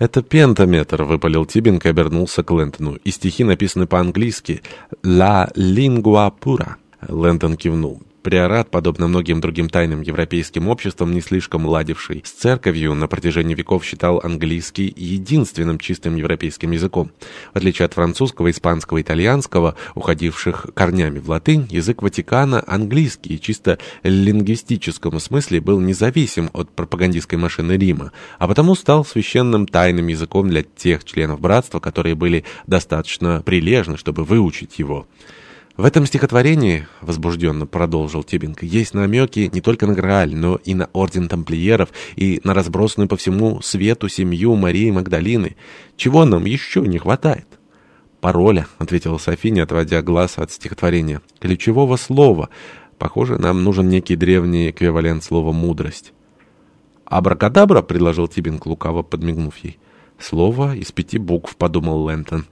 «Это пентаметр», — выпалил Тибинг и обернулся к Лэнтону. «И стихи написаны по-английски. «La lingua pura». Лэнтон кивнул. Приорат, подобно многим другим тайным европейским обществам, не слишком ладивший с церковью, на протяжении веков считал английский единственным чистым европейским языком. В отличие от французского, испанского, итальянского, уходивших корнями в латынь, язык Ватикана, английский, чисто лингвистическом смысле был независим от пропагандистской машины Рима, а потому стал священным тайным языком для тех членов братства, которые были достаточно прилежны, чтобы выучить его. В этом стихотворении, возбужденно продолжил Тибинг, есть намеки не только на Грааль, но и на орден тамплиеров, и на разбросанную по всему свету семью Марии Магдалины. Чего нам еще не хватает? «Пароля», — ответила София, не отводя глаз от стихотворения. «Ключевого слова. Похоже, нам нужен некий древний эквивалент слова «мудрость». «Абракадабра», — предложил Тибинг, лукаво подмигнув ей. «Слово из пяти букв», — подумал Лэнтон.